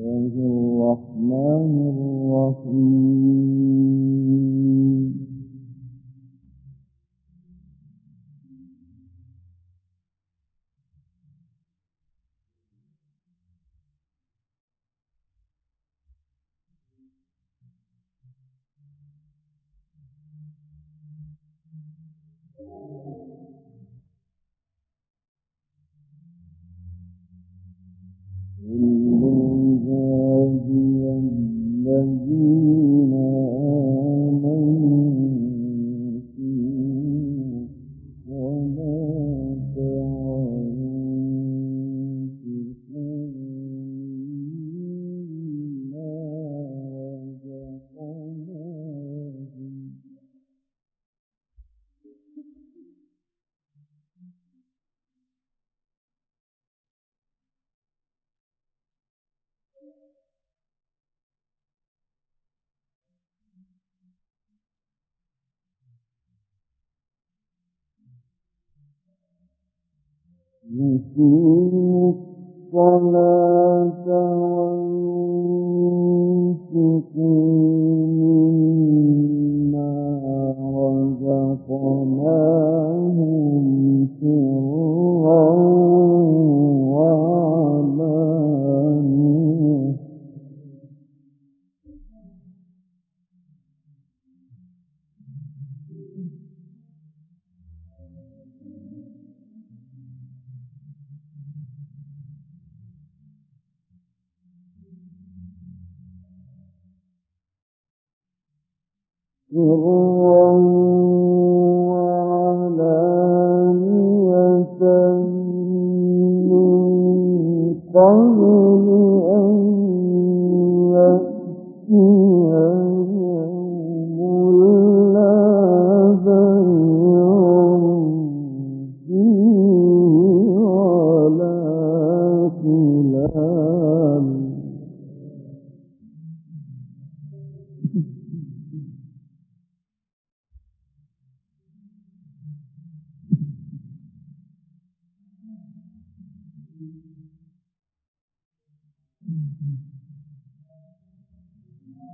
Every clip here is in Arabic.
الله الرحمن الرحيم. يقيم الصلاة وينفق مما رزقناهم Những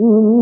إن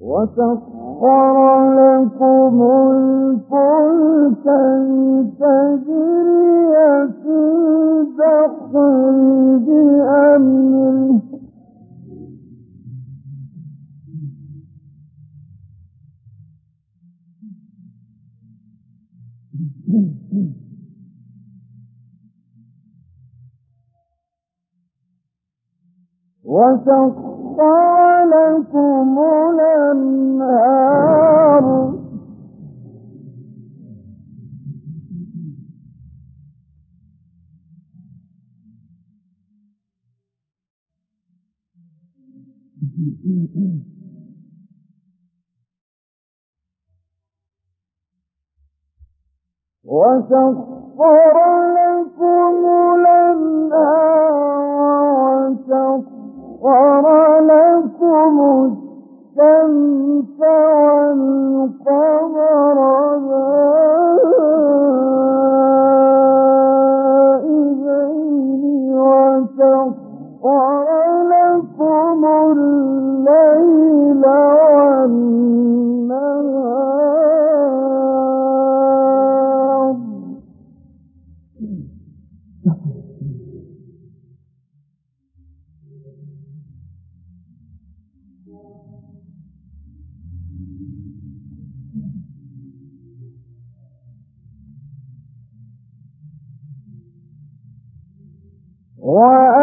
وسخر لكم الفلك لتجري في البحر بأمره Thank you. وسخر لكم الأنهار. لكم سخر لكم الشمس والقمر وَأَ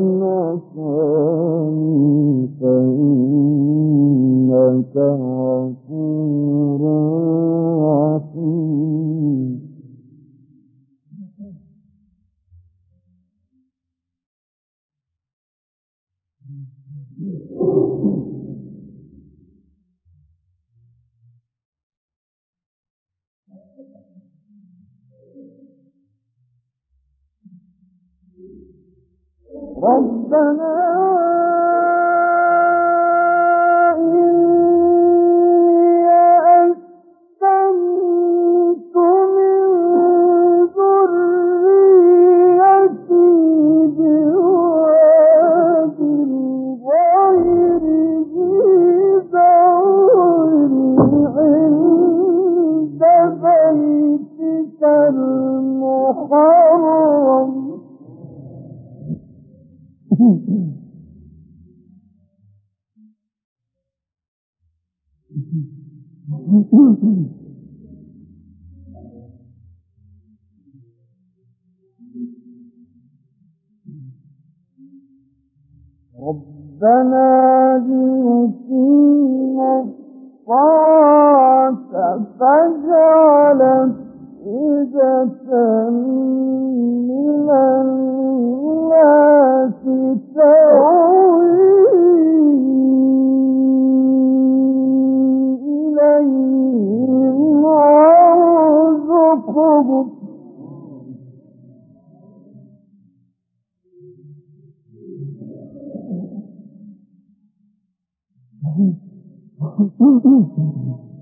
مساء فإنك ربنا ليقيم الصلاة فاجعل أفئدة من الناس تهوي إليهم وارزقهم. うん、うん、うん。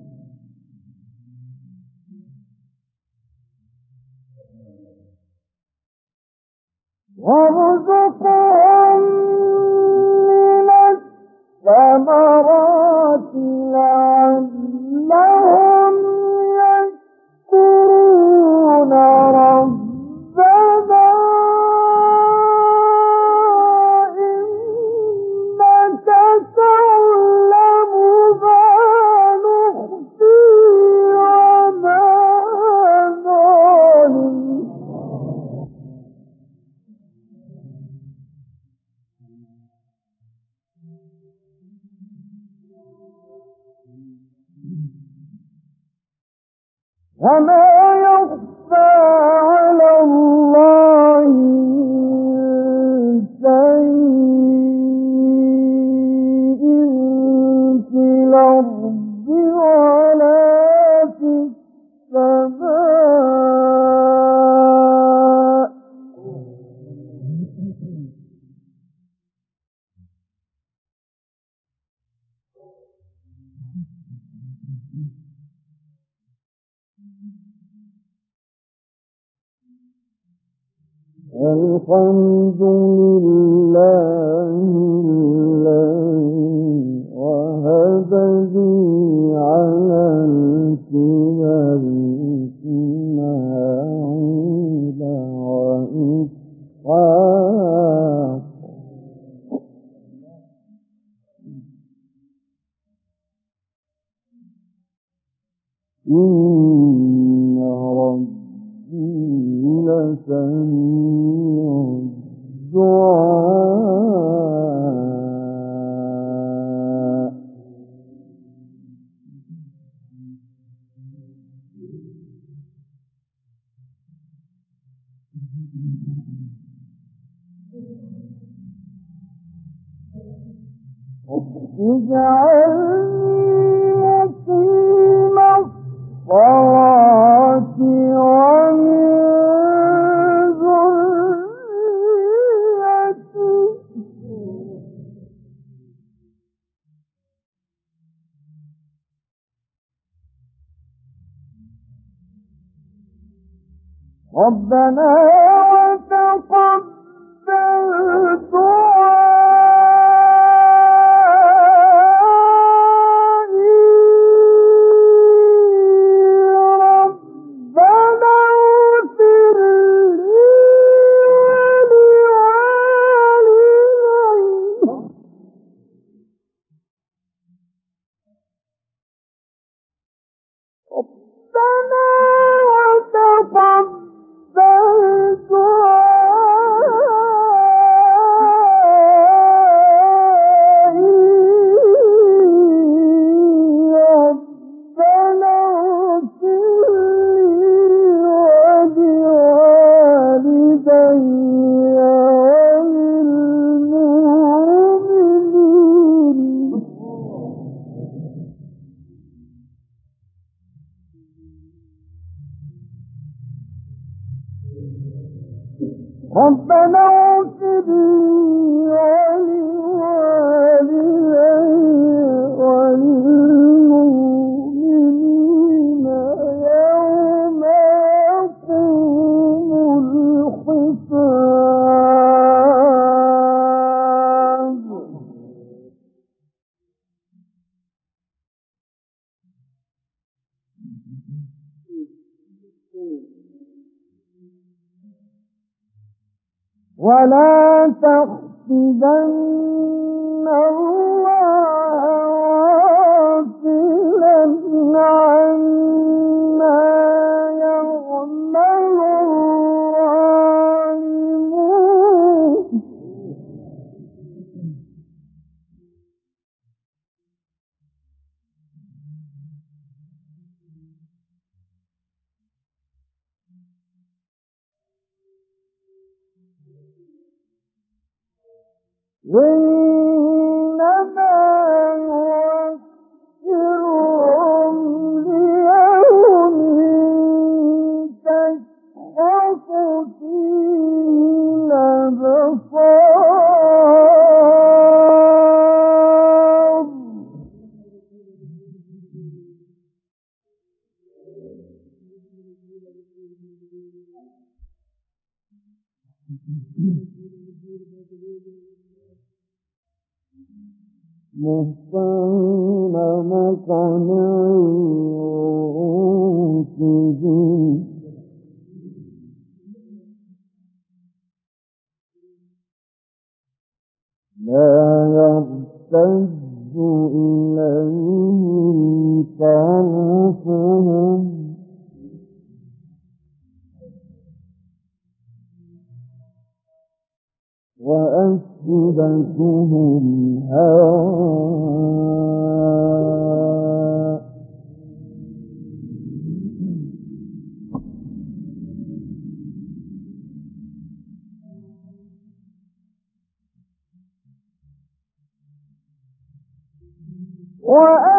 وما يخفى ربنا ولا تحسبن الله غافلا عما مستعين مكانا وأن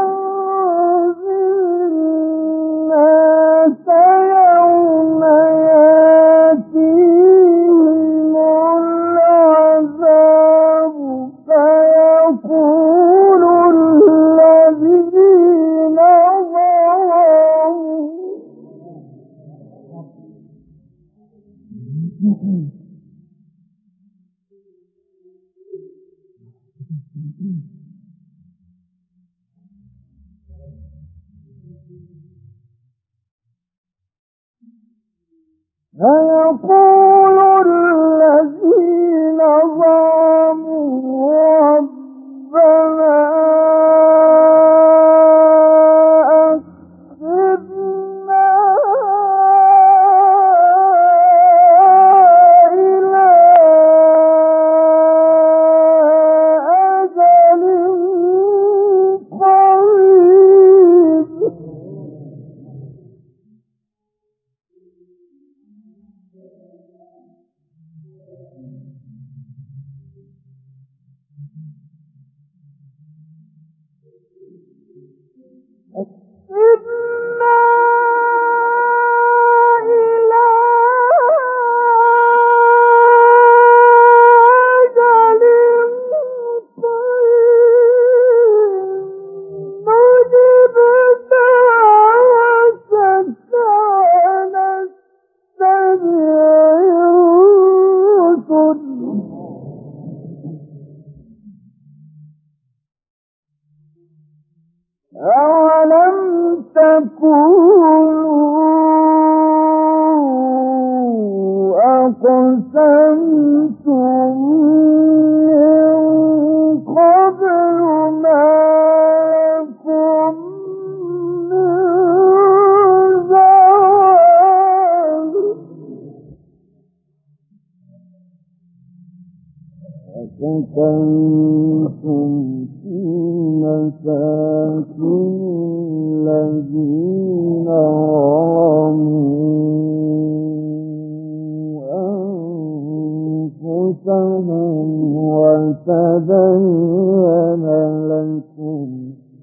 تبين لكم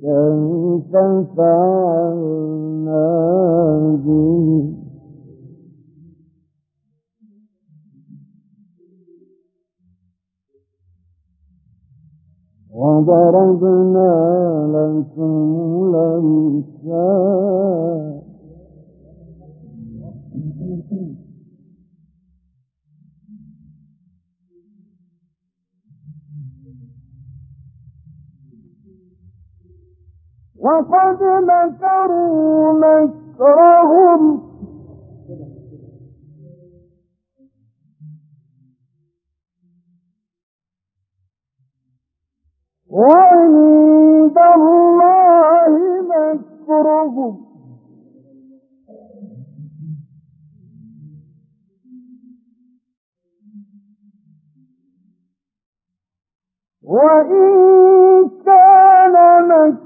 كيف فعلنا به. وضربنا لكم الأمثال. وقد مكروا مكرهم. وعند الله مكرهم. وإن كان مكرهم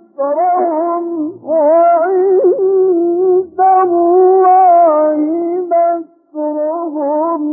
مكرهم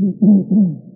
Mm-hmm.